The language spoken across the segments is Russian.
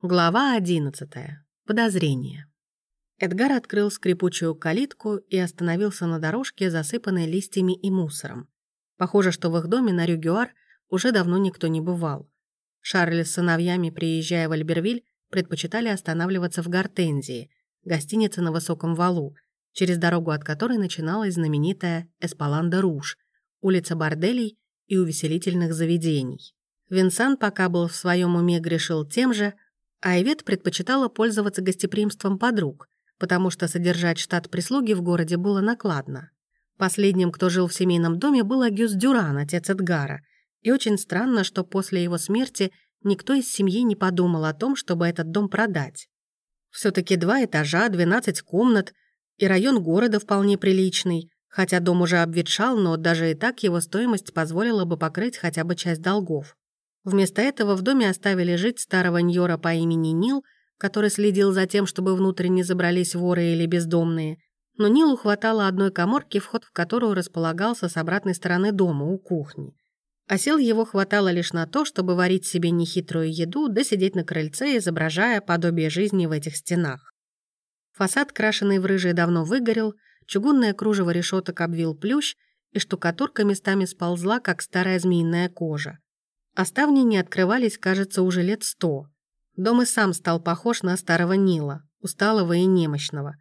Глава 11. Подозрение. Эдгар открыл скрипучую калитку и остановился на дорожке, засыпанной листьями и мусором. Похоже, что в их доме на Рюгюар уже давно никто не бывал. Шарль с сыновьями, приезжая в Альбервиль, предпочитали останавливаться в Гортензии, гостинице на высоком валу, через дорогу от которой начиналась знаменитая Эспаланда Руж, улица борделей и увеселительных заведений. Винсан пока был в своем уме грешил тем же – а Ивет предпочитала пользоваться гостеприимством подруг, потому что содержать штат прислуги в городе было накладно. Последним, кто жил в семейном доме, был Агюс Дюран, отец Эдгара, и очень странно, что после его смерти никто из семьи не подумал о том, чтобы этот дом продать. все таки два этажа, 12 комнат, и район города вполне приличный, хотя дом уже обветшал, но даже и так его стоимость позволила бы покрыть хотя бы часть долгов. Вместо этого в доме оставили жить старого Ньора по имени Нил, который следил за тем, чтобы внутрь не забрались воры или бездомные. Но Нилу хватало одной коморки, вход в которую располагался с обратной стороны дома, у кухни. А сил его хватало лишь на то, чтобы варить себе нехитрую еду, да сидеть на крыльце, изображая подобие жизни в этих стенах. Фасад, крашеный в рыжий, давно выгорел, чугунное кружево решеток обвил плющ, и штукатурка местами сползла, как старая змеиная кожа. А не открывались, кажется, уже лет сто. Дом и сам стал похож на старого Нила, усталого и немощного.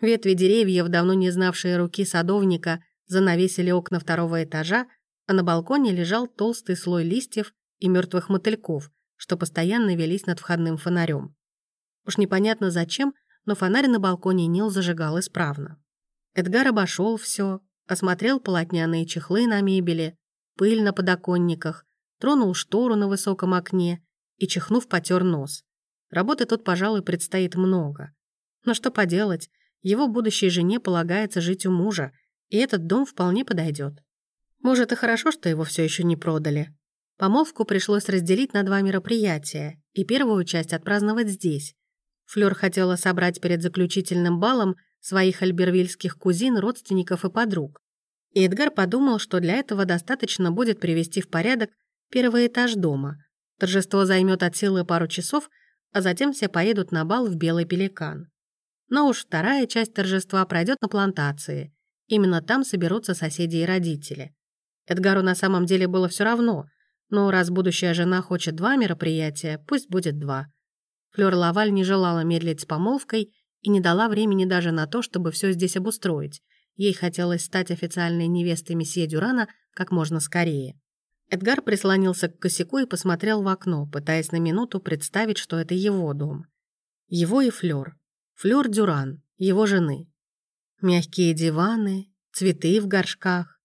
Ветви деревьев, давно не знавшие руки садовника, занавесили окна второго этажа, а на балконе лежал толстый слой листьев и мертвых мотыльков, что постоянно велись над входным фонарем. Уж непонятно зачем, но фонарь на балконе Нил зажигал исправно. Эдгар обошел все, осмотрел полотняные чехлы на мебели, пыль на подоконниках, тронул штору на высоком окне и, чихнув, потер нос. Работы тут, пожалуй, предстоит много. Но что поделать, его будущей жене полагается жить у мужа, и этот дом вполне подойдет. Может, и хорошо, что его все еще не продали. Помолвку пришлось разделить на два мероприятия, и первую часть отпраздновать здесь. Флёр хотела собрать перед заключительным балом своих альбервильских кузин, родственников и подруг. И Эдгар подумал, что для этого достаточно будет привести в порядок Первый этаж дома. Торжество займет от силы пару часов, а затем все поедут на бал в Белый Пеликан. Но уж вторая часть торжества пройдет на плантации. Именно там соберутся соседи и родители. Эдгару на самом деле было все равно, но раз будущая жена хочет два мероприятия, пусть будет два. Флёр Лаваль не желала медлить с помолвкой и не дала времени даже на то, чтобы все здесь обустроить. Ей хотелось стать официальной невестой месье Дюрана как можно скорее. Эдгар прислонился к косяку и посмотрел в окно, пытаясь на минуту представить, что это его дом. Его и Флёр. Флёр Дюран, его жены. Мягкие диваны, цветы в горшках,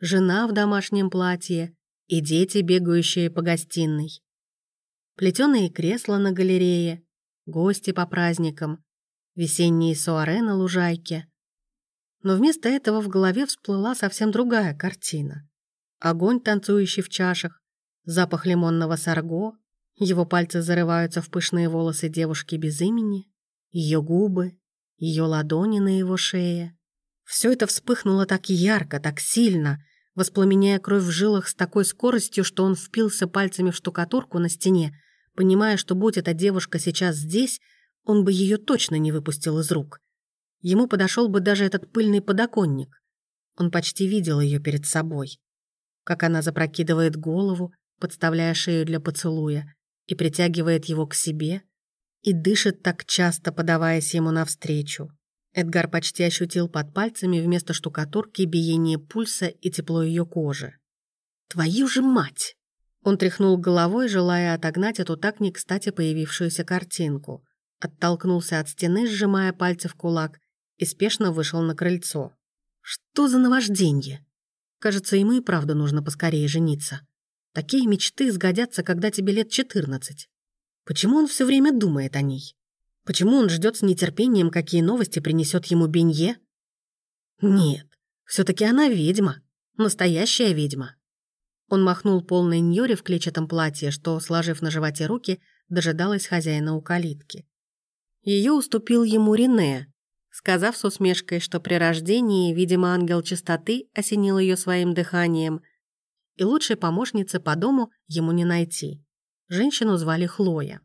жена в домашнем платье и дети, бегающие по гостиной. Плетёные кресла на галерее, гости по праздникам, весенние суаре на лужайке. Но вместо этого в голове всплыла совсем другая картина огонь, танцующий в чашах, запах лимонного сарго, его пальцы зарываются в пышные волосы девушки без имени, ее губы, ее ладони на его шее. Все это вспыхнуло так ярко, так сильно, воспламеняя кровь в жилах с такой скоростью, что он впился пальцами в штукатурку на стене, понимая, что будь эта девушка сейчас здесь, он бы ее точно не выпустил из рук. Ему подошел бы даже этот пыльный подоконник. Он почти видел ее перед собой как она запрокидывает голову, подставляя шею для поцелуя, и притягивает его к себе, и дышит так часто, подаваясь ему навстречу. Эдгар почти ощутил под пальцами вместо штукатурки биение пульса и тепло ее кожи. «Твою же мать!» Он тряхнул головой, желая отогнать эту так не кстати появившуюся картинку. Оттолкнулся от стены, сжимая пальцы в кулак, и спешно вышел на крыльцо. «Что за наважденье?» Кажется, ему и правда нужно поскорее жениться. Такие мечты сгодятся, когда тебе лет 14. Почему он все время думает о ней? Почему он ждет с нетерпением, какие новости принесет ему Бенье? Нет, все таки она ведьма. Настоящая ведьма. Он махнул полной Ньоре в клетчатом платье, что, сложив на животе руки, дожидалась хозяина у калитки. Ее уступил ему Рене, сказав с усмешкой, что при рождении, видимо, ангел чистоты осенил ее своим дыханием, и лучшей помощницы по дому ему не найти. Женщину звали Хлоя.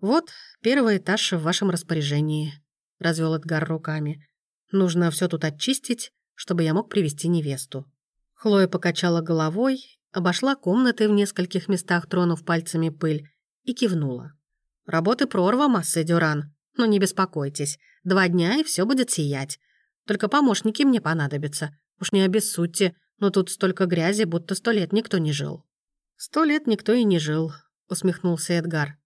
«Вот, первый этаж в вашем распоряжении», — развел Эдгар руками. «Нужно все тут очистить, чтобы я мог привести невесту». Хлоя покачала головой, обошла комнаты в нескольких местах, тронув пальцами пыль, и кивнула. «Работы прорва, масса Дюран. Но не беспокойтесь, два дня и все будет сиять. Только помощники мне понадобятся. Уж не обессудьте, но тут столько грязи, будто сто лет никто не жил». «Сто лет никто и не жил», — усмехнулся Эдгар.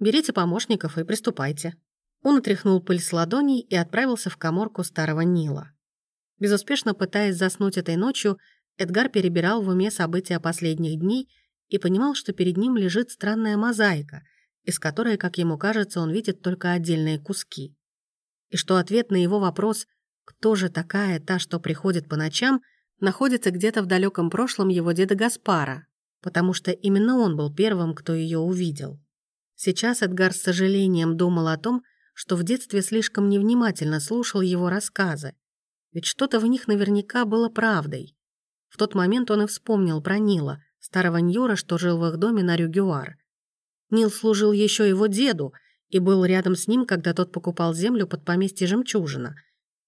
Берите помощников и приступайте». Он отряхнул пыль с ладоней и отправился в коморку старого Нила. Безуспешно пытаясь заснуть этой ночью, Эдгар перебирал в уме события последних дней и понимал, что перед ним лежит странная мозаика, из которой, как ему кажется, он видит только отдельные куски. И что ответ на его вопрос «Кто же такая та, что приходит по ночам?» находится где-то в далеком прошлом его деда Гаспара, потому что именно он был первым, кто ее увидел. Сейчас Эдгар с сожалением думал о том, что в детстве слишком невнимательно слушал его рассказы. Ведь что-то в них наверняка было правдой. В тот момент он и вспомнил про Нила, старого Ньора, что жил в их доме на Рюгюар. Нил служил еще его деду и был рядом с ним, когда тот покупал землю под поместье Жемчужина.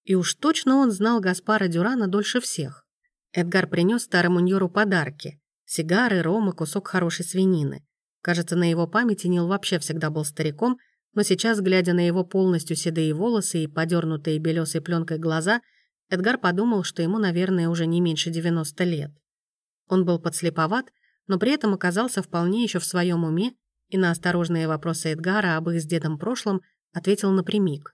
И уж точно он знал Гаспара Дюрана дольше всех. Эдгар принес старому Ньору подарки – сигары, ром и кусок хорошей свинины. Кажется, на его памяти Нил вообще всегда был стариком, но сейчас, глядя на его полностью седые волосы и подернутые белесой пленкой глаза, Эдгар подумал, что ему, наверное, уже не меньше 90 лет. Он был подслеповат, но при этом оказался вполне еще в своем уме и на осторожные вопросы Эдгара об их с дедом прошлом ответил напрямик.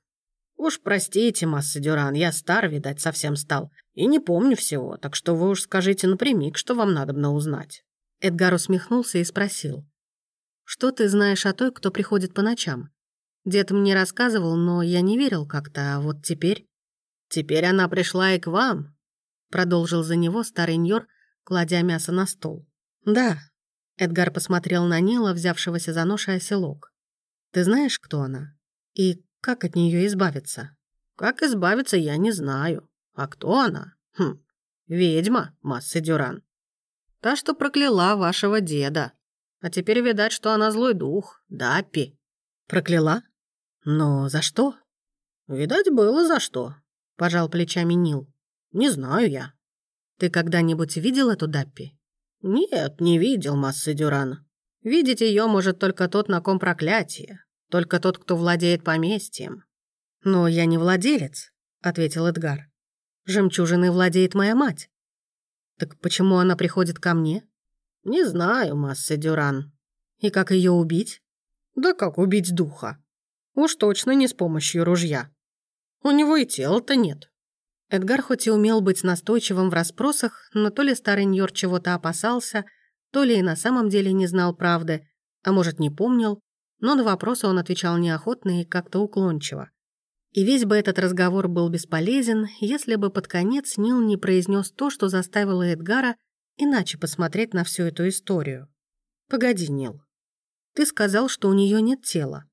«Уж простите, масса Дюран, я стар, видать, совсем стал, и не помню всего, так что вы уж скажите напрямик, что вам надобно узнать». Эдгар усмехнулся и спросил. Что ты знаешь о той, кто приходит по ночам? Дед мне рассказывал, но я не верил как-то, а вот теперь... Теперь она пришла и к вам, продолжил за него старый Ньор, кладя мясо на стол. Да. Эдгар посмотрел на Нила, взявшегося за нож и оселок. Ты знаешь, кто она? И как от нее избавиться? Как избавиться, я не знаю. А кто она? Хм, ведьма, Масса Дюран. Та, что прокляла вашего деда. А теперь видать, что она злой дух, Даппи. Прокляла? Но за что? Видать, было за что, пожал плечами Нил. Не знаю я. Ты когда-нибудь видел эту Даппи? Нет, не видел, Массы Дюран. Видеть ее может только тот, на ком проклятие. Только тот, кто владеет поместьем. Но я не владелец, ответил Эдгар. Жемчужиной владеет моя мать. Так почему она приходит ко мне? «Не знаю, Масса Дюран». «И как ее убить?» «Да как убить духа? Уж точно не с помощью ружья. У него и тела-то нет». Эдгар хоть и умел быть настойчивым в расспросах, но то ли старый Ньор чего-то опасался, то ли и на самом деле не знал правды, а может, не помнил, но на вопросы он отвечал неохотно и как-то уклончиво. И весь бы этот разговор был бесполезен, если бы под конец Нил не произнес то, что заставило Эдгара иначе посмотреть на всю эту историю. Погоди, Нил. Ты сказал, что у нее нет тела.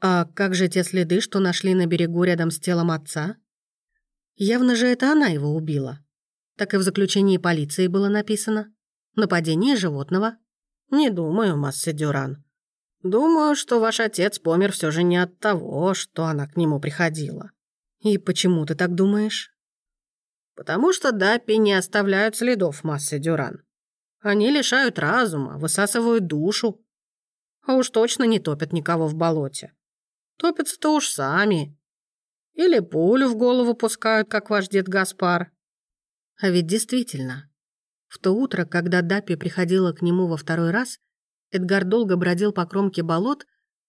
А как же те следы, что нашли на берегу рядом с телом отца? Явно же это она его убила. Так и в заключении полиции было написано. Нападение животного. Не думаю, Масса Дюран. Думаю, что ваш отец помер все же не от того, что она к нему приходила. И почему ты так думаешь? Потому что даппи не оставляют следов массы дюран. Они лишают разума, высасывают душу. А уж точно не топят никого в болоте. Топятся-то уж сами. Или пулю в голову пускают, как ваш дед Гаспар. А ведь действительно, в то утро, когда Даппи приходила к нему во второй раз, Эдгар долго бродил по кромке болот,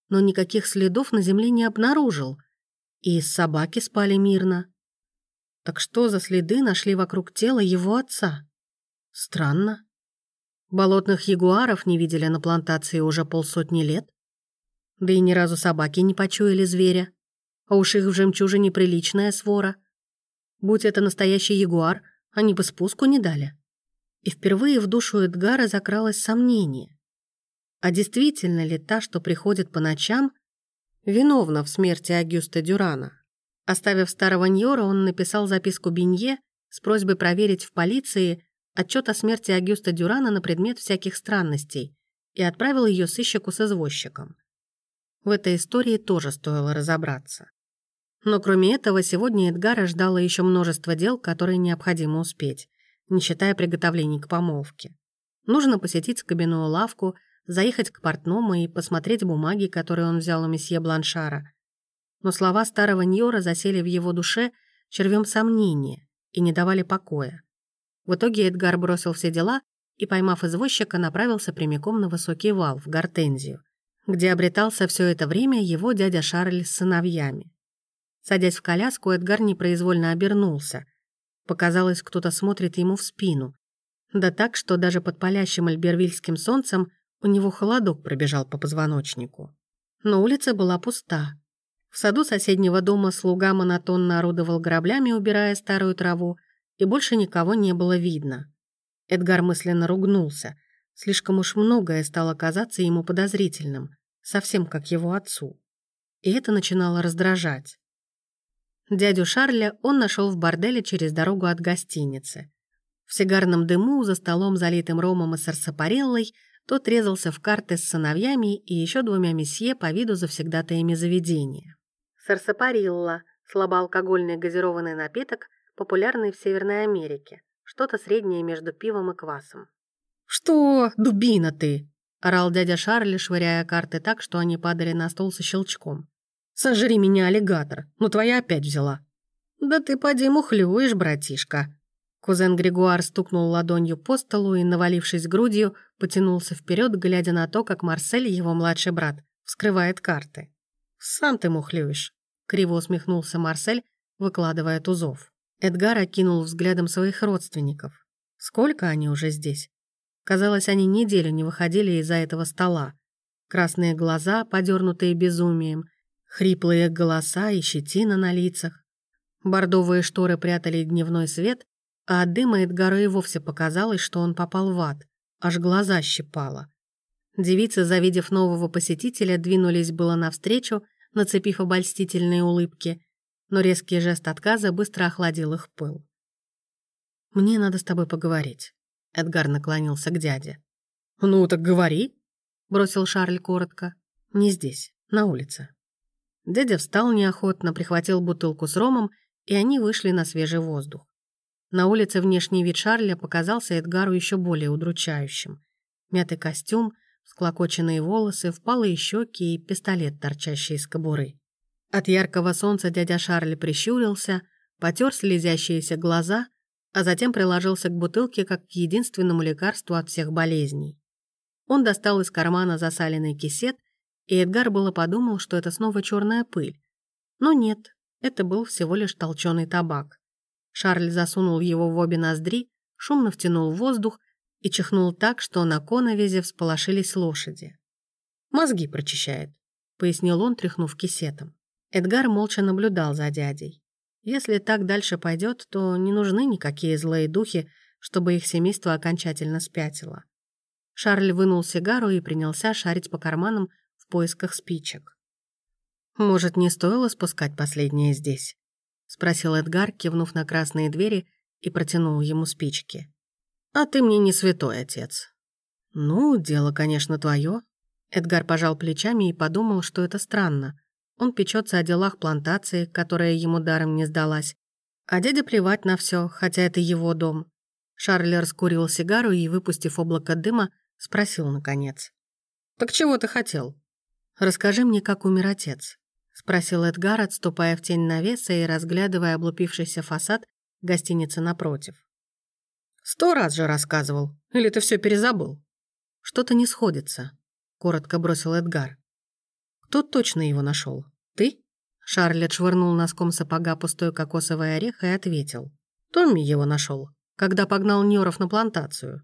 но никаких следов на земле не обнаружил. И собаки спали мирно. Так что за следы нашли вокруг тела его отца? Странно. Болотных ягуаров не видели на плантации уже полсотни лет. Да и ни разу собаки не почуяли зверя. А уж их в жемчужине приличная свора. Будь это настоящий ягуар, они бы спуску не дали. И впервые в душу Эдгара закралось сомнение. А действительно ли та, что приходит по ночам, виновна в смерти Агюста Дюрана? Оставив старого Ньора, он написал записку Бенье с просьбой проверить в полиции отчет о смерти Агюста Дюрана на предмет всяких странностей и отправил ее сыщику с извозчиком. В этой истории тоже стоило разобраться. Но кроме этого, сегодня Эдгара ждало еще множество дел, которые необходимо успеть, не считая приготовлений к помолвке. Нужно посетить скобяную лавку, заехать к портному и посмотреть бумаги, которые он взял у месье Бланшара. Но слова старого Ньора засели в его душе червем сомнения и не давали покоя. В итоге Эдгар бросил все дела и, поймав извозчика, направился прямиком на высокий вал в Гортензию, где обретался все это время его дядя Шарль с сыновьями. Садясь в коляску, Эдгар непроизвольно обернулся. Показалось, кто-то смотрит ему в спину. Да так, что даже под палящим альбервильским солнцем у него холодок пробежал по позвоночнику. Но улица была пуста. В саду соседнего дома слуга монотонно орудовал граблями, убирая старую траву, и больше никого не было видно. Эдгар мысленно ругнулся. Слишком уж многое стало казаться ему подозрительным, совсем как его отцу. И это начинало раздражать. Дядю Шарля он нашел в борделе через дорогу от гостиницы. В сигарном дыму, за столом, залитым ромом и сарсапариллой, тот резался в карты с сыновьями и еще двумя месье по виду завсегдатаями заведения. Сарсапарилла – слабоалкогольный газированный напиток, популярный в Северной Америке, что-то среднее между пивом и квасом. «Что, дубина ты?» – орал дядя Шарли, швыряя карты так, что они падали на стол со щелчком. Сожри меня, аллигатор. Ну, твоя опять взяла». «Да ты поди мухлюешь, братишка». Кузен Григуар стукнул ладонью по столу и, навалившись грудью, потянулся вперед, глядя на то, как Марсель, его младший брат, вскрывает карты. «Сам ты мухлюешь», — криво усмехнулся Марсель, выкладывая тузов. Эдгар окинул взглядом своих родственников. Сколько они уже здесь? Казалось, они неделю не выходили из-за этого стола. Красные глаза, подернутые безумием, Хриплые голоса и щетина на лицах. Бордовые шторы прятали дневной свет, а от дыма Эдгару и вовсе показалось, что он попал в ад. Аж глаза щипало. Девицы, завидев нового посетителя, двинулись было навстречу, нацепив обольстительные улыбки, но резкий жест отказа быстро охладил их пыл. «Мне надо с тобой поговорить», — Эдгар наклонился к дяде. «Ну так говори», — бросил Шарль коротко. «Не здесь, на улице». Дядя встал неохотно, прихватил бутылку с ромом, и они вышли на свежий воздух. На улице внешний вид Шарля показался Эдгару еще более удручающим. Мятый костюм, склокоченные волосы, впалые щеки и пистолет, торчащий из кобуры. От яркого солнца дядя Шарль прищурился, потер слезящиеся глаза, а затем приложился к бутылке как к единственному лекарству от всех болезней. Он достал из кармана засаленный кисет и Эдгар было подумал, что это снова черная пыль. Но нет, это был всего лишь толченый табак. Шарль засунул его в обе ноздри, шумно втянул воздух и чихнул так, что на коновезе всполошились лошади. «Мозги прочищает», — пояснил он, тряхнув кисетом. Эдгар молча наблюдал за дядей. Если так дальше пойдет, то не нужны никакие злые духи, чтобы их семейство окончательно спятило. Шарль вынул сигару и принялся шарить по карманам поисках спичек. «Может, не стоило спускать последнее здесь?» — спросил Эдгар, кивнув на красные двери и протянул ему спички. «А ты мне не святой отец». «Ну, дело, конечно, твое. Эдгар пожал плечами и подумал, что это странно. Он печется о делах плантации, которая ему даром не сдалась. А дяде плевать на все, хотя это его дом. Шарль раскурил сигару и, выпустив облако дыма, спросил наконец. «Так чего ты хотел?» «Расскажи мне, как умер отец», — спросил Эдгар, отступая в тень навеса и разглядывая облупившийся фасад гостиницы напротив. «Сто раз же рассказывал. Или ты все перезабыл?» «Что-то не сходится», — коротко бросил Эдгар. «Кто точно его нашел? Ты?» Шарль отшвырнул носком сапога пустой кокосовый орех и ответил. «Томми его нашел, когда погнал Нёров на плантацию.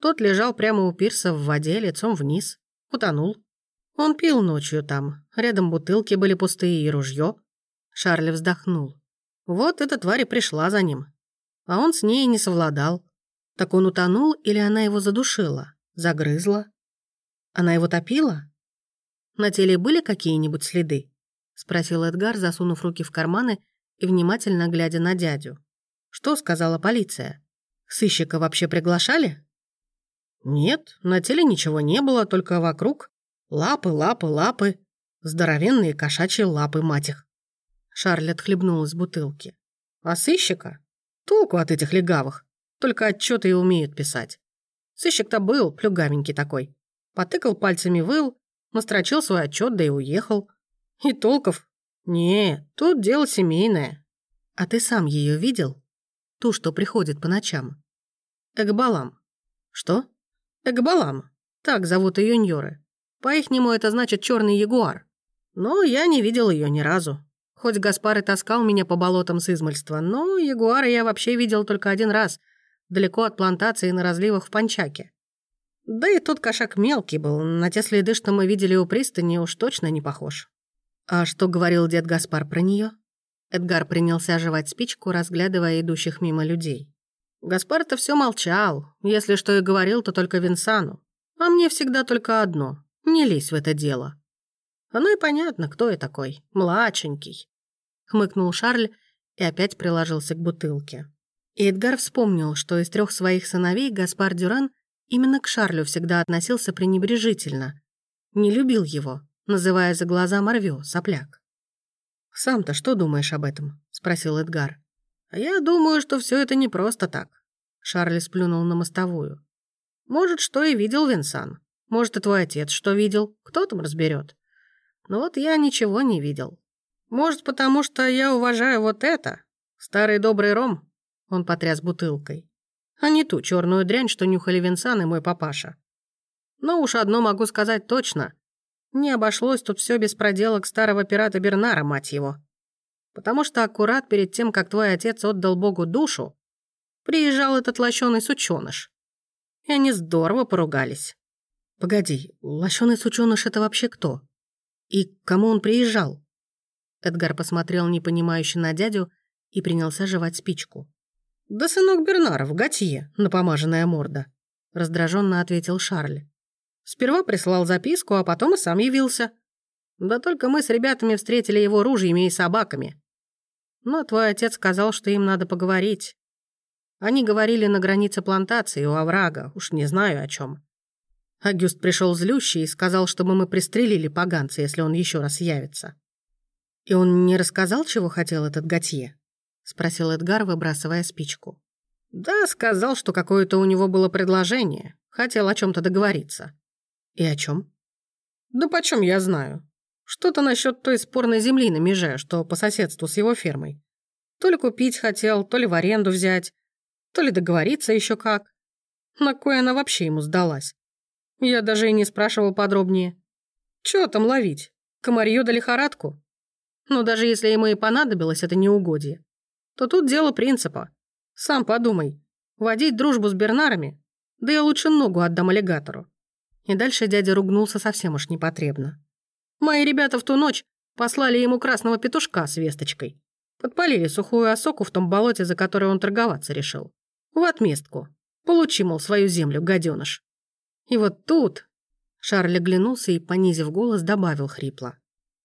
Тот лежал прямо у пирса в воде, лицом вниз. Утонул. Он пил ночью там. Рядом бутылки были пустые и ружье. Шарль вздохнул. Вот эта тварь и пришла за ним. А он с ней не совладал. Так он утонул или она его задушила? Загрызла? Она его топила? На теле были какие-нибудь следы? Спросил Эдгар, засунув руки в карманы и внимательно глядя на дядю. Что сказала полиция? Сыщика вообще приглашали? Нет, на теле ничего не было, только вокруг Лапы, лапы, лапы. Здоровенные кошачьи лапы, мать их. Шарль отхлебнул из бутылки. А сыщика? Толку от этих легавых. Только отчеты и умеют писать. Сыщик-то был, плюгавенький такой. Потыкал пальцами выл, настрочил свой отчет, да и уехал. И толков? Не, тут дело семейное. А ты сам ее видел? Ту, что приходит по ночам. Экбалам. Что? Экбалам. Так зовут ее юньоры. По-ихнему это значит черный ягуар. Но я не видел ее ни разу. Хоть Гаспар и таскал меня по болотам с измальства, но ягуара я вообще видел только один раз, далеко от плантации на разливах в Панчаке. Да и тот кошак мелкий был, на те следы, что мы видели у пристани, уж точно не похож. А что говорил дед Гаспар про нее? Эдгар принялся оживать спичку, разглядывая идущих мимо людей. Гаспар-то все молчал, если что и говорил, то только Винсану. А мне всегда только одно — не лезь в это дело. Оно и понятно, кто я такой. Младшенький. Хмыкнул Шарль и опять приложился к бутылке. Эдгар вспомнил, что из трех своих сыновей Гаспар Дюран именно к Шарлю всегда относился пренебрежительно. Не любил его, называя за глаза Морвё, сопляк. «Сам-то что думаешь об этом?» — спросил Эдгар. «Я думаю, что все это не просто так». Шарль сплюнул на мостовую. «Может, что и видел Винсан. Может, и твой отец что видел. Кто там разберет. Но вот я ничего не видел. Может, потому что я уважаю вот это? Старый добрый ром?» Он потряс бутылкой. «А не ту черную дрянь, что нюхали Винсан и мой папаша. Но уж одно могу сказать точно. Не обошлось тут все без проделок старого пирата Бернара, мать его. Потому что аккурат перед тем, как твой отец отдал Богу душу, приезжал этот лощеный сученыш. И они здорово поругались. Погоди, лощеный сученыш это вообще кто? И к кому он приезжал? Эдгар посмотрел непонимающе на дядю и принялся жевать спичку. «Да сынок Бернара в Готье, напомаженная морда», — раздраженно ответил Шарль. «Сперва прислал записку, а потом и сам явился. Да только мы с ребятами встретили его ружьями и собаками. Но твой отец сказал, что им надо поговорить. Они говорили на границе плантации у оврага, уж не знаю о чем. Агюст пришел злющий и сказал, чтобы мы пристрелили поганца, если он еще раз явится. И он не рассказал, чего хотел этот Готье? Спросил Эдгар, выбрасывая спичку. Да, сказал, что какое-то у него было предложение. Хотел о чем-то договориться. И о чем? Да почем я знаю. Что-то насчет той спорной земли на меже, что по соседству с его фермой. То ли купить хотел, то ли в аренду взять, то ли договориться еще как. На кое она вообще ему сдалась? Я даже и не спрашивал подробнее. Чего там ловить? Комарье да лихорадку? Но даже если ему и понадобилось это неугодие, то тут дело принципа. Сам подумай. Водить дружбу с Бернарами? Да я лучше ногу отдам аллигатору. И дальше дядя ругнулся совсем уж непотребно. Мои ребята в ту ночь послали ему красного петушка с весточкой. Подпалили сухую осоку в том болоте, за которое он торговаться решил. В отместку. Получи, мол, свою землю, гаденыш. И вот тут...» Шарль оглянулся и, понизив голос, добавил хрипло.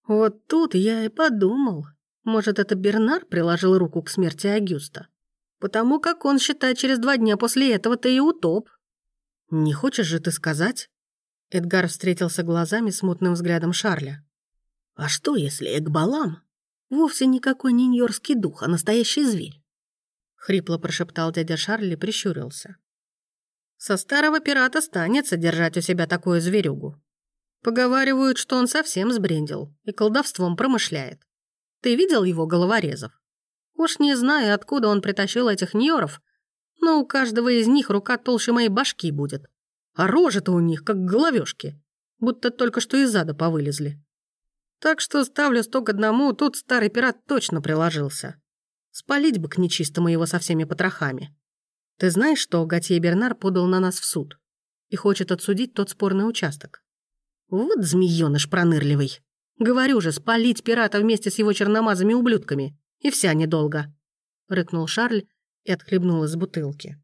«Вот тут я и подумал. Может, это Бернар приложил руку к смерти Агюста? Потому как он, считает, через два дня после этого ты и утоп». «Не хочешь же ты сказать?» Эдгар встретился глазами с мутным взглядом Шарля. «А что, если Экбалам вовсе никакой не дух, а настоящий зверь?» Хрипло прошептал дядя Шарль и прищурился. Со старого пирата станется держать у себя такую зверюгу. Поговаривают, что он совсем сбрендил и колдовством промышляет. Ты видел его головорезов? Уж не знаю, откуда он притащил этих ньоров, но у каждого из них рука толще моей башки будет. А рожи-то у них, как головешки, будто только что из ада повылезли. Так что ставлю сто к одному, тут старый пират точно приложился. Спалить бы к нечистому его со всеми потрохами. Ты знаешь, что Готье Бернар подал на нас в суд и хочет отсудить тот спорный участок? Вот змеёныш пронырливый. Говорю же, спалить пирата вместе с его черномазыми ублюдками. И вся недолго. Рыкнул Шарль и отхлебнул из бутылки.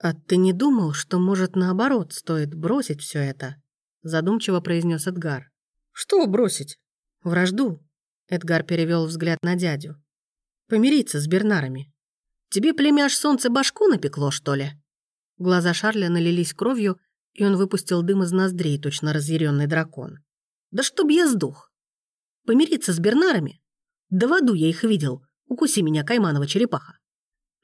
«А ты не думал, что, может, наоборот, стоит бросить все это?» Задумчиво произнес Эдгар. «Что бросить?» «Вражду», — Эдгар перевел взгляд на дядю. «Помириться с Бернарами. Тебе племяш солнце башку напекло, что ли?» Глаза Шарля налились кровью, и он выпустил дым из ноздрей, точно разъяренный дракон. «Да чтоб я сдох! Помириться с Бернарами? Да в аду я их видел. Укуси меня, Кайманова черепаха.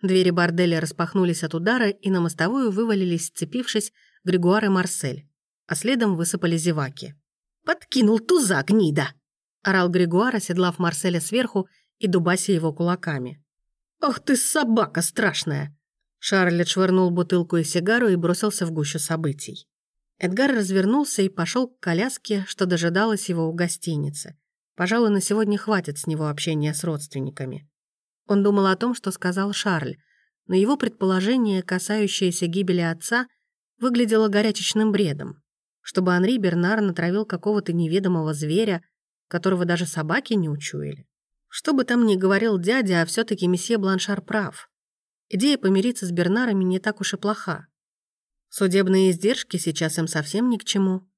Двери борделя распахнулись от удара, и на мостовую вывалились, сцепившись, Григуар и Марсель, а следом высыпали зеваки. «Подкинул туза, гнида!» — орал Григуар, оседлав Марселя сверху и дубася его кулаками. «Ох ты, собака страшная!» Шарль отшвырнул бутылку и сигару и бросился в гущу событий. Эдгар развернулся и пошел к коляске, что дожидалась его у гостиницы. Пожалуй, на сегодня хватит с него общения с родственниками. Он думал о том, что сказал Шарль, но его предположение, касающееся гибели отца, выглядело горячечным бредом. Чтобы Анри Бернар натравил какого-то неведомого зверя, которого даже собаки не учуяли. Что бы там ни говорил дядя, а все таки месье Бланшар прав. Идея помириться с Бернарами не так уж и плоха. Судебные издержки сейчас им совсем ни к чему.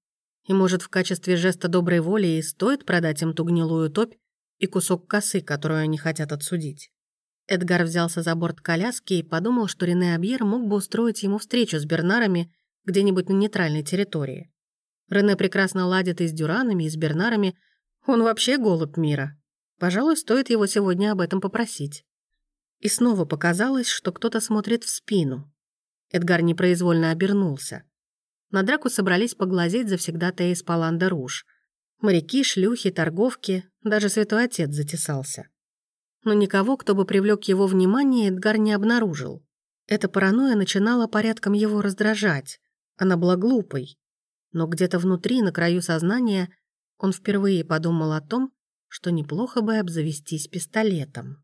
И, может, в качестве жеста доброй воли и стоит продать им ту гнилую топь и кусок косы, которую они хотят отсудить. Эдгар взялся за борт коляски и подумал, что Рене Абьер мог бы устроить ему встречу с Бернарами где-нибудь на нейтральной территории. Рене прекрасно ладит и с Дюранами, и с Бернарами. Он вообще голубь мира. Пожалуй, стоит его сегодня об этом попросить. И снова показалось, что кто-то смотрит в спину. Эдгар непроизвольно обернулся. На драку собрались поглазеть завсегдатая из Паланда Руж. Моряки, шлюхи, торговки, даже святой отец затесался но никого, кто бы привлек его внимание, Эдгар не обнаружил. Эта паранойя начинала порядком его раздражать. Она была глупой. Но где-то внутри, на краю сознания, он впервые подумал о том, что неплохо бы обзавестись пистолетом.